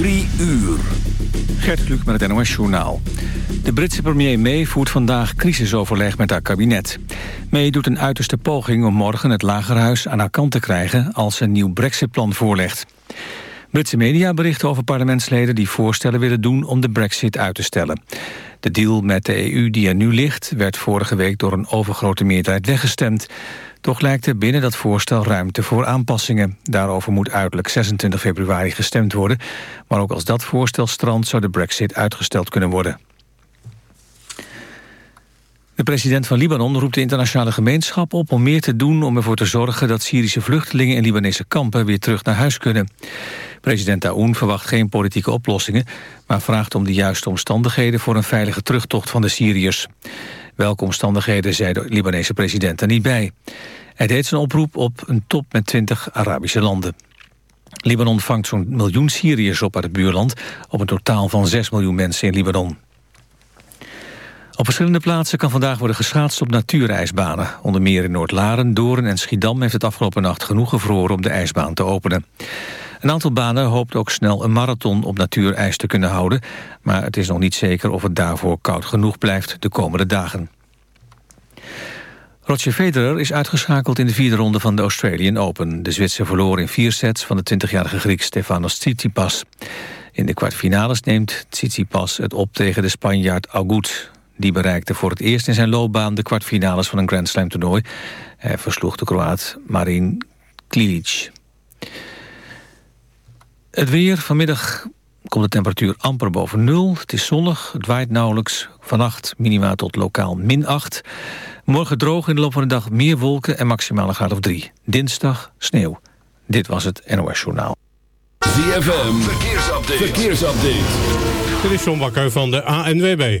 Drie uur. Gert Kluk met het NOS Journaal. De Britse premier May voert vandaag crisisoverleg met haar kabinet. May doet een uiterste poging om morgen het Lagerhuis aan haar kant te krijgen... als ze een nieuw brexitplan voorlegt. Britse media berichten over parlementsleden die voorstellen willen doen om de brexit uit te stellen. De deal met de EU die er nu ligt werd vorige week door een overgrote meerderheid weggestemd. Toch lijkt er binnen dat voorstel ruimte voor aanpassingen. Daarover moet uiterlijk 26 februari gestemd worden. Maar ook als dat voorstel strandt zou de brexit uitgesteld kunnen worden. De president van Libanon roept de internationale gemeenschap op om meer te doen om ervoor te zorgen dat Syrische vluchtelingen in Libanese kampen weer terug naar huis kunnen. President Aoun verwacht geen politieke oplossingen, maar vraagt om de juiste omstandigheden voor een veilige terugtocht van de Syriërs. Welke omstandigheden zei de Libanese president er niet bij. Hij deed zijn oproep op een top met 20 Arabische landen. Libanon vangt zo'n miljoen Syriërs op uit het buurland... op een totaal van 6 miljoen mensen in Libanon. Op verschillende plaatsen kan vandaag worden geschaatst op natuurijsbanen. Onder meer in Noord-Laren, Doorn en Schiedam heeft het afgelopen nacht genoeg gevroren om de ijsbaan te openen. Een aantal banen hoopt ook snel een marathon op natuurijs te kunnen houden, maar het is nog niet zeker of het daarvoor koud genoeg blijft de komende dagen. Roger Federer is uitgeschakeld in de vierde ronde van de Australian Open. De Zwitser verloor in vier sets van de 20-jarige Griek Stefanos Tsitsipas. In de kwartfinales neemt Tsitsipas het op tegen de Spanjaard Agut. Die bereikte voor het eerst in zijn loopbaan de kwartfinales van een Grand Slam toernooi. Hij versloeg de Kroaat Marin Klilic. Het weer. Vanmiddag komt de temperatuur amper boven nul. Het is zonnig, het waait nauwelijks. Vannacht minima tot lokaal min 8. Morgen droog in de loop van de dag meer wolken en maximale graad of 3. Dinsdag sneeuw. Dit was het NOS Journaal. ZFM, verkeersupdate. verkeersupdate. Dit is John Bakker van de ANWB.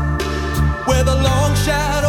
where the long shadows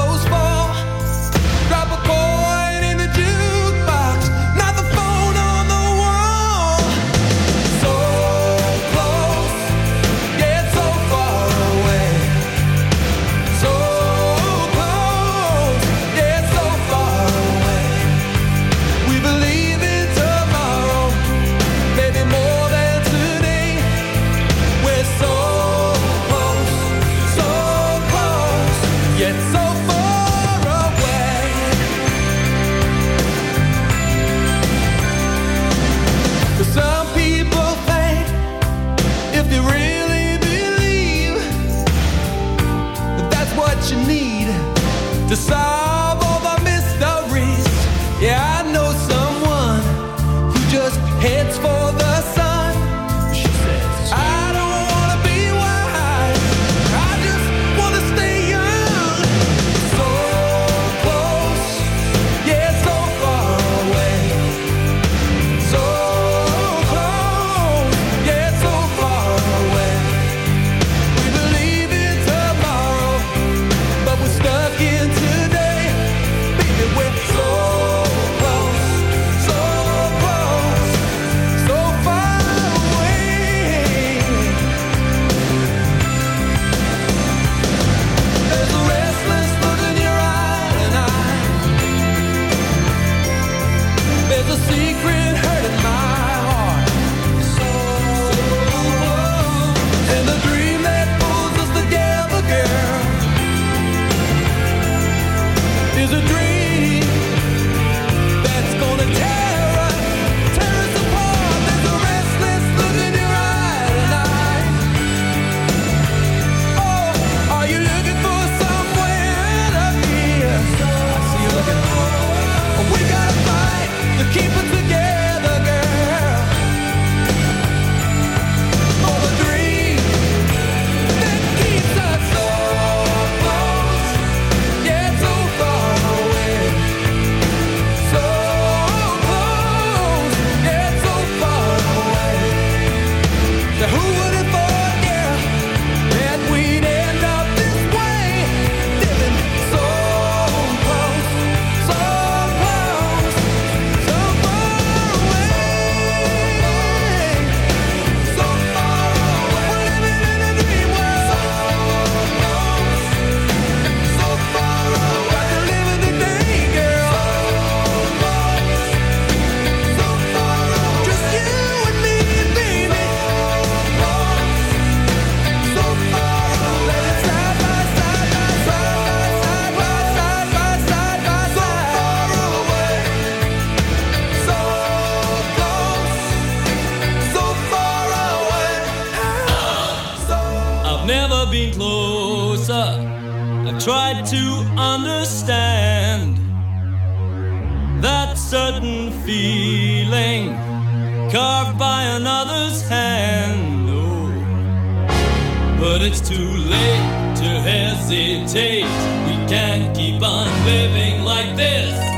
I've tried to understand that certain feeling carved by another's hand. Oh, but it's too late to hesitate. We can't keep on living like this.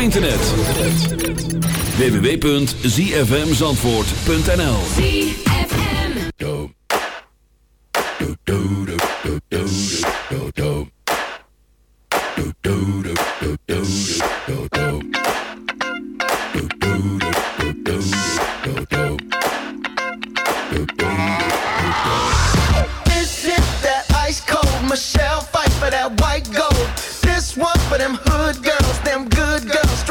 Internet. www.zfmzandvoort.nl that ice cold Michelle fight for that white gold. This one for them hood girls,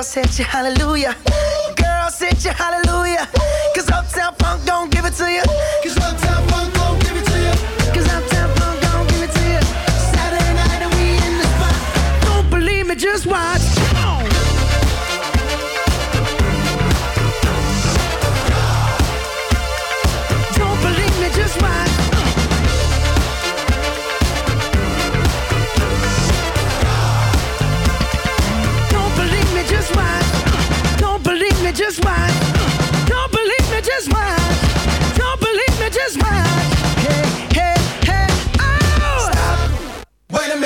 Girls hit you, hallelujah. Girls hit you, hallelujah. Cause Uptown Funk don't give it to you. Cause Uptown Funk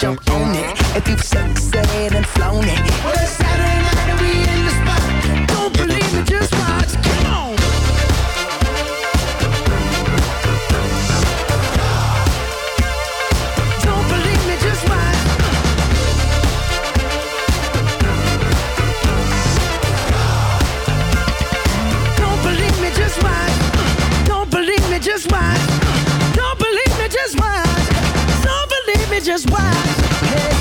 jump on it. If you sexed and flown it. Well, it's Saturday night and we in the spot. Don't believe me, just watch. Come on. Don't believe me, just watch. Don't believe me, just watch. Don't believe me, just watch. Just watch. Hey,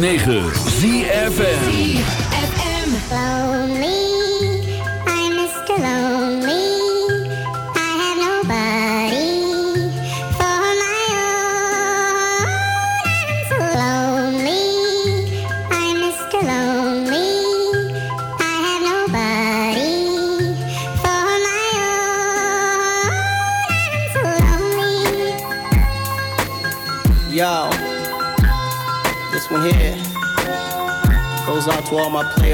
106.9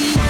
free.